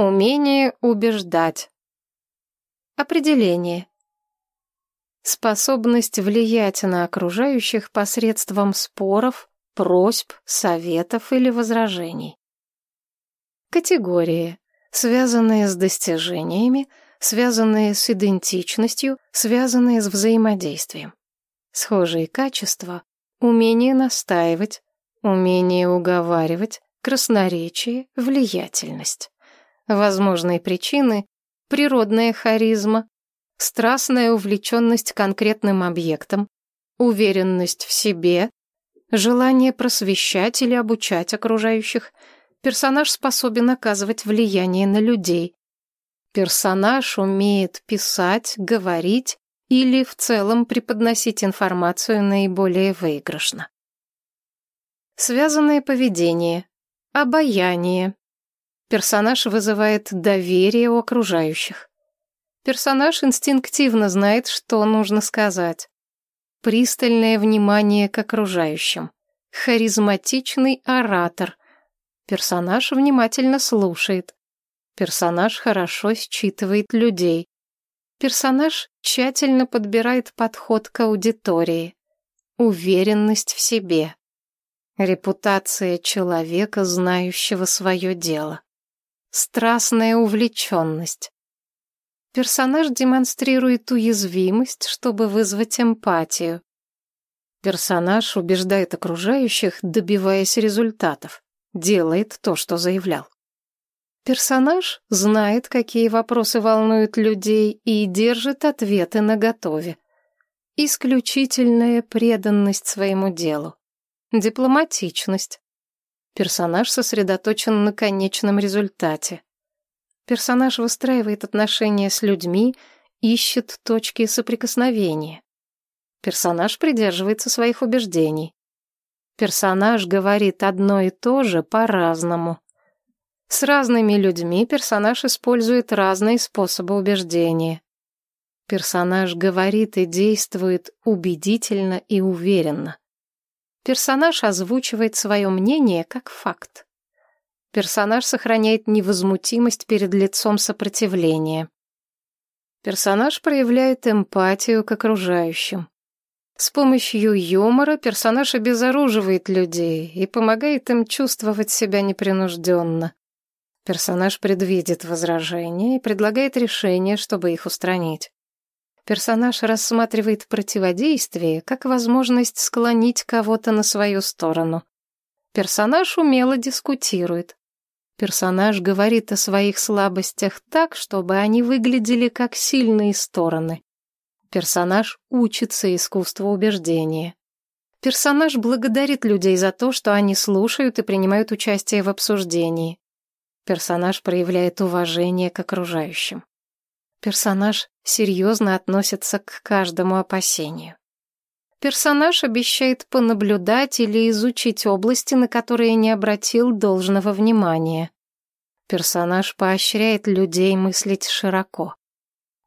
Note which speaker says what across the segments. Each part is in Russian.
Speaker 1: Умение убеждать. Определение. Способность влиять на окружающих посредством споров, просьб, советов или возражений. Категории, связанные с достижениями, связанные с идентичностью, связанные с взаимодействием. Схожие качества — умение настаивать, умение уговаривать, красноречие, влиятельность. Возможные причины — природная харизма, страстная увлеченность конкретным объектом, уверенность в себе, желание просвещать или обучать окружающих, персонаж способен оказывать влияние на людей. Персонаж умеет писать, говорить или в целом преподносить информацию наиболее выигрышно. Связанное поведение, обаяние. Персонаж вызывает доверие у окружающих. Персонаж инстинктивно знает, что нужно сказать. Пристальное внимание к окружающим. Харизматичный оратор. Персонаж внимательно слушает. Персонаж хорошо считывает людей. Персонаж тщательно подбирает подход к аудитории. Уверенность в себе. Репутация человека, знающего свое дело. Страстная увлеченность. Персонаж демонстрирует уязвимость, чтобы вызвать эмпатию. Персонаж убеждает окружающих, добиваясь результатов. Делает то, что заявлял. Персонаж знает, какие вопросы волнуют людей и держит ответы наготове. Исключительная преданность своему делу. Дипломатичность. Персонаж сосредоточен на конечном результате. Персонаж выстраивает отношения с людьми, ищет точки соприкосновения. Персонаж придерживается своих убеждений. Персонаж говорит одно и то же по-разному. С разными людьми персонаж использует разные способы убеждения. Персонаж говорит и действует убедительно и уверенно. Персонаж озвучивает свое мнение как факт. Персонаж сохраняет невозмутимость перед лицом сопротивления. Персонаж проявляет эмпатию к окружающим. С помощью юмора персонаж обезоруживает людей и помогает им чувствовать себя непринужденно. Персонаж предвидит возражения и предлагает решение, чтобы их устранить. Персонаж рассматривает противодействие как возможность склонить кого-то на свою сторону. Персонаж умело дискутирует. Персонаж говорит о своих слабостях так, чтобы они выглядели как сильные стороны. Персонаж учится искусству убеждения. Персонаж благодарит людей за то, что они слушают и принимают участие в обсуждении. Персонаж проявляет уважение к окружающим. Персонаж серьезно относится к каждому опасению. Персонаж обещает понаблюдать или изучить области, на которые не обратил должного внимания. Персонаж поощряет людей мыслить широко.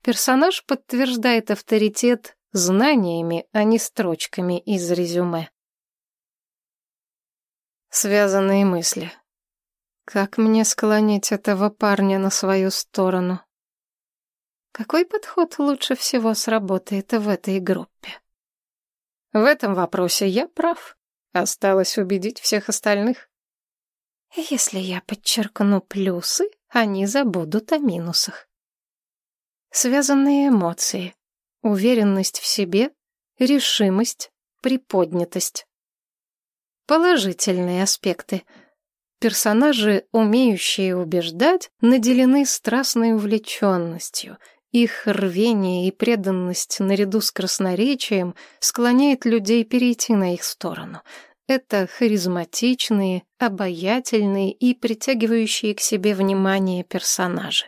Speaker 1: Персонаж подтверждает авторитет знаниями, а не строчками из резюме. Связанные мысли. Как мне склонить этого парня на свою сторону? Какой подход лучше всего сработает в этой группе? В этом вопросе я прав. Осталось убедить всех остальных. Если я подчеркну плюсы, они забудут о минусах. Связанные эмоции. Уверенность в себе, решимость, приподнятость. Положительные аспекты — Персонажи, умеющие убеждать, наделены страстной увлеченностью. Их рвение и преданность наряду с красноречием склоняет людей перейти на их сторону. Это харизматичные, обаятельные и притягивающие к себе внимание персонажи.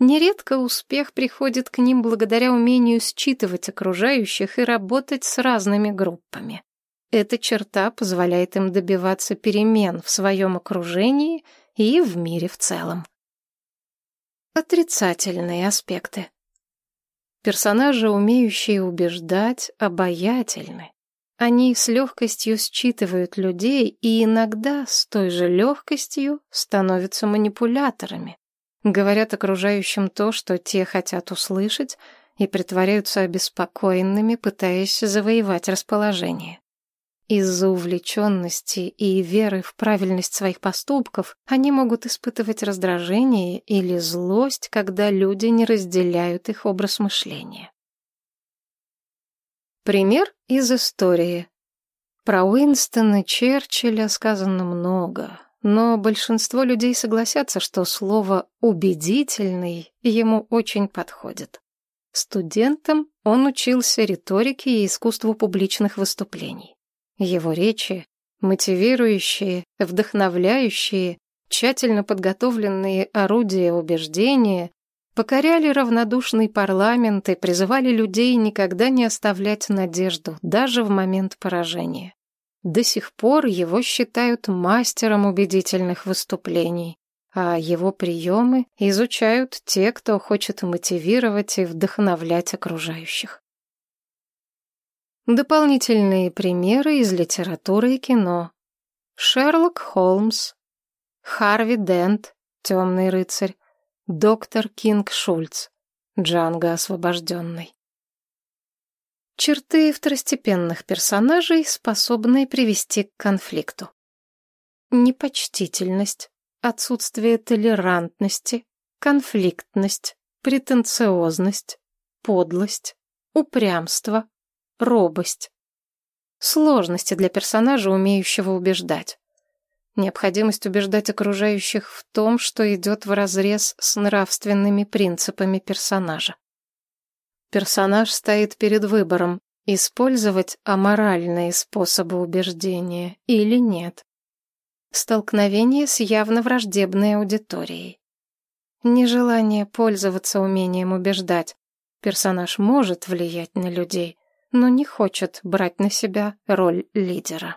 Speaker 1: Нередко успех приходит к ним благодаря умению считывать окружающих и работать с разными группами. Эта черта позволяет им добиваться перемен в своем окружении и в мире в целом. Отрицательные аспекты. Персонажи, умеющие убеждать, обаятельны. Они с легкостью считывают людей и иногда с той же легкостью становятся манипуляторами. говорят окружающим то, что те хотят услышать, и притворяются обеспокоенными, пытаясь завоевать расположение. Из-за увлеченности и веры в правильность своих поступков они могут испытывать раздражение или злость, когда люди не разделяют их образ мышления. Пример из истории. Про Уинстона Черчилля сказано много, но большинство людей согласятся, что слово «убедительный» ему очень подходит. Студентом он учился риторике и искусству публичных выступлений. Его речи, мотивирующие, вдохновляющие, тщательно подготовленные орудия убеждения, покоряли равнодушный парламент и призывали людей никогда не оставлять надежду, даже в момент поражения. До сих пор его считают мастером убедительных выступлений, а его приемы изучают те, кто хочет мотивировать и вдохновлять окружающих. Дополнительные примеры из литературы и кино. Шерлок Холмс, Харви Дент, Темный рыцарь, доктор Кинг Шульц, Джанго освобожденный. Черты второстепенных персонажей, способные привести к конфликту. Непочтительность, отсутствие толерантности, конфликтность, претенциозность, подлость, упрямство, робость. Сложности для персонажа, умеющего убеждать. Необходимость убеждать окружающих в том, что идет вразрез с нравственными принципами персонажа. Персонаж стоит перед выбором, использовать аморальные способы убеждения или нет. Столкновение с явно враждебной аудиторией. Нежелание пользоваться умением убеждать. Персонаж может влиять на людей, но не хочет брать на себя роль лидера.